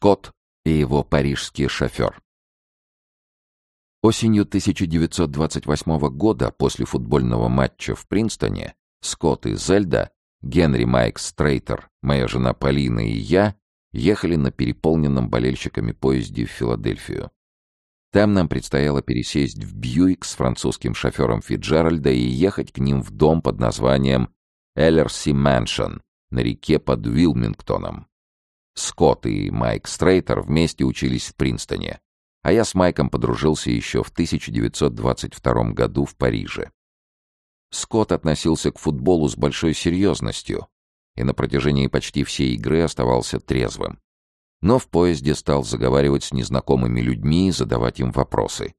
Скотт и его парижский шофер. Осенью 1928 года, после футбольного матча в Принстоне, Скотт и Зельда, Генри Майк Стрейтер, моя жена Полина и я ехали на переполненном болельщиками поезде в Филадельфию. Там нам предстояло пересесть в Бьюик с французским шофером Фицджеральда и ехать к ним в дом под названием Эллерси Мэншн на реке под Вилмингтоном. Скотт и Майк Стрейтер вместе учились в Принстоне, а я с Майком подружился еще в 1922 году в Париже. Скотт относился к футболу с большой серьезностью и на протяжении почти всей игры оставался трезвым. Но в поезде стал заговаривать с незнакомыми людьми и задавать им вопросы.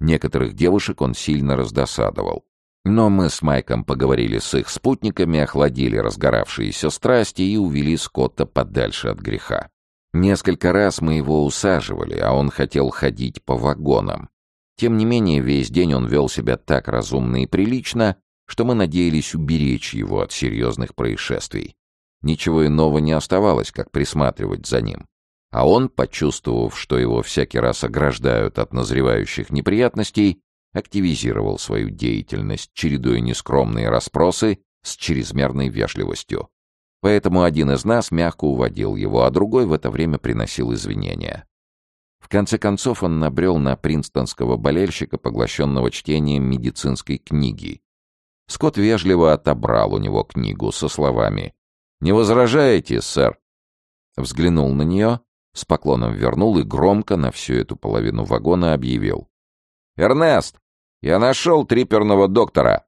Некоторых девушек он сильно раздосадовал. Но мы с Майком поговорили с их спутниками, охладили разгоравшиеся страсти и увели Скотта подальше от греха. Несколько раз мы его усаживали, а он хотел ходить по вагонам. Тем не менее, весь день он вел себя так разумно и прилично, что мы надеялись уберечь его от серьезных происшествий. Ничего иного не оставалось, как присматривать за ним. А он, почувствовав, что его всякий раз ограждают от назревающих неприятностей, активизировал свою деятельность, чередуя нескромные расспросы с чрезмерной вежливостью. Поэтому один из нас мягко уводил его, а другой в это время приносил извинения. В конце концов он набрел на принстонского болельщика, поглощенного чтением медицинской книги. Скотт вежливо отобрал у него книгу со словами «Не возражаете, сэр?» Взглянул на нее, с поклоном вернул и громко на всю эту половину вагона объявил. «Эрнест, я нашел триперного доктора!»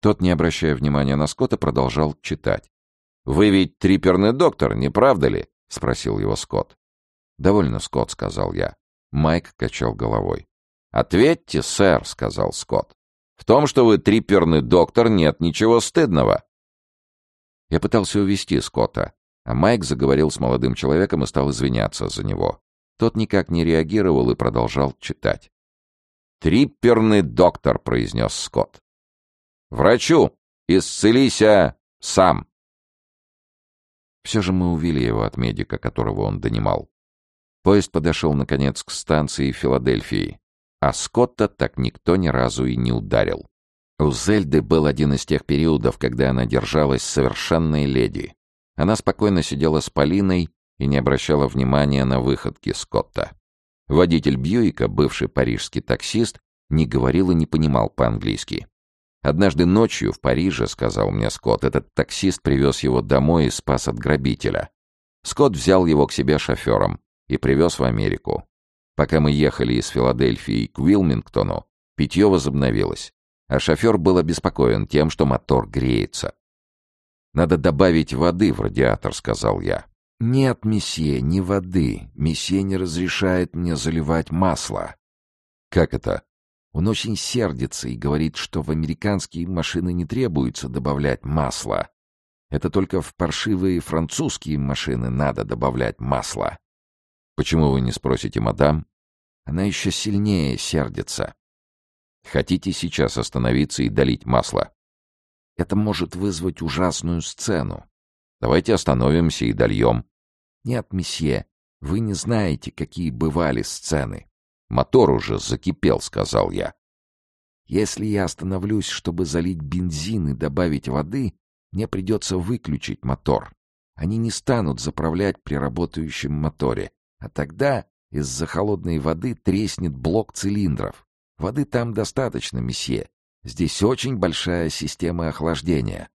Тот, не обращая внимания на Скотта, продолжал читать. «Вы ведь триперный доктор, не правда ли?» — спросил его Скотт. «Довольно, Скотт», — сказал я. Майк качал головой. «Ответьте, сэр», — сказал Скотт. «В том, что вы триперный доктор, нет ничего стыдного». Я пытался увести Скотта, а Майк заговорил с молодым человеком и стал извиняться за него. Тот никак не реагировал и продолжал читать. «Трипперный доктор», — произнес Скотт. «Врачу! Исцелися сам!» Все же мы увели его от медика, которого он донимал. Поезд подошел, наконец, к станции Филадельфии, а Скотта так никто ни разу и не ударил. У Зельды был один из тех периодов, когда она держалась совершенной леди. Она спокойно сидела с Полиной и не обращала внимания на выходки Скотта. Водитель Бьюика, бывший парижский таксист, не говорил и не понимал по-английски. Однажды ночью в Париже, сказал мне Скотт, этот таксист привез его домой и спас от грабителя. Скотт взял его к себе шофером и привез в Америку. Пока мы ехали из Филадельфии к Уилмингтону, питье возобновилось, а шофер был обеспокоен тем, что мотор греется. «Надо добавить воды в радиатор», — сказал я. «Нет, месье, не воды. Месье не разрешает мне заливать масло». «Как это?» Он очень сердится и говорит, что в американские машины не требуется добавлять масло. Это только в паршивые французские машины надо добавлять масло. Почему вы не спросите мадам? Она еще сильнее сердится. Хотите сейчас остановиться и долить масло? Это может вызвать ужасную сцену. Давайте остановимся и дольем. Нет, месье, вы не знаете, какие бывали сцены. Мотор уже закипел, сказал я. Если я остановлюсь, чтобы залить бензин и добавить воды, мне придется выключить мотор. Они не станут заправлять при работающем моторе. А тогда из-за холодной воды треснет блок цилиндров. Воды там достаточно, месье. Здесь очень большая система охлаждения.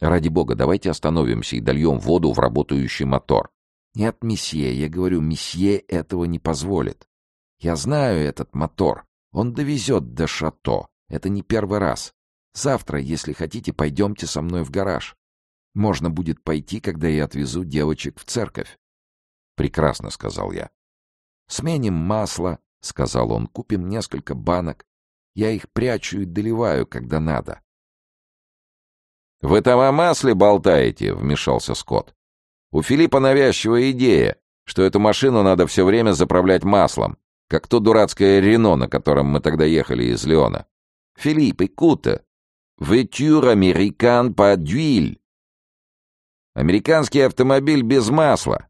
Ради бога, давайте остановимся и дольем воду в работающий мотор. Нет, месье, я говорю, месье этого не позволит. Я знаю этот мотор. Он довезет до шато. Это не первый раз. Завтра, если хотите, пойдемте со мной в гараж. Можно будет пойти, когда я отвезу девочек в церковь. «Прекрасно», — сказал я. «Сменим масло», — сказал он, — «купим несколько банок. Я их прячу и доливаю, когда надо». «Вы там о масле болтаете?» — вмешался Скотт. «У Филиппа навязчивая идея, что эту машину надо все время заправлять маслом, как то дурацкое Рено, на котором мы тогда ехали из Леона. Филипп, écoute, voiture américaine pas d'huile. Американский автомобиль без масла.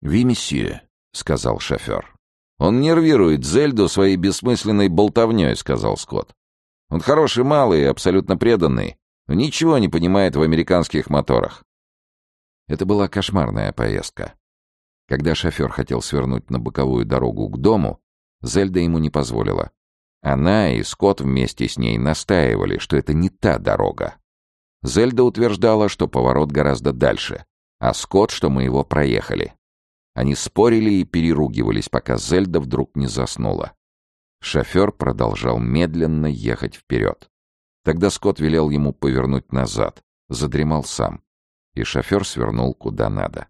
«Ви, месье», — сказал шофер. «Он нервирует Зельду своей бессмысленной болтовней», — сказал Скотт. «Он хороший малый и абсолютно преданный, ничего не понимает в американских моторах». Это была кошмарная поездка. Когда шофер хотел свернуть на боковую дорогу к дому, Зельда ему не позволила. Она и Скотт вместе с ней настаивали, что это не та дорога. Зельда утверждала, что поворот гораздо дальше, а Скотт, что мы его проехали. Они спорили и переругивались, пока Зельда вдруг не заснула. Шофер продолжал медленно ехать вперед. Тогда Скотт велел ему повернуть назад, задремал сам, и шофер свернул куда надо.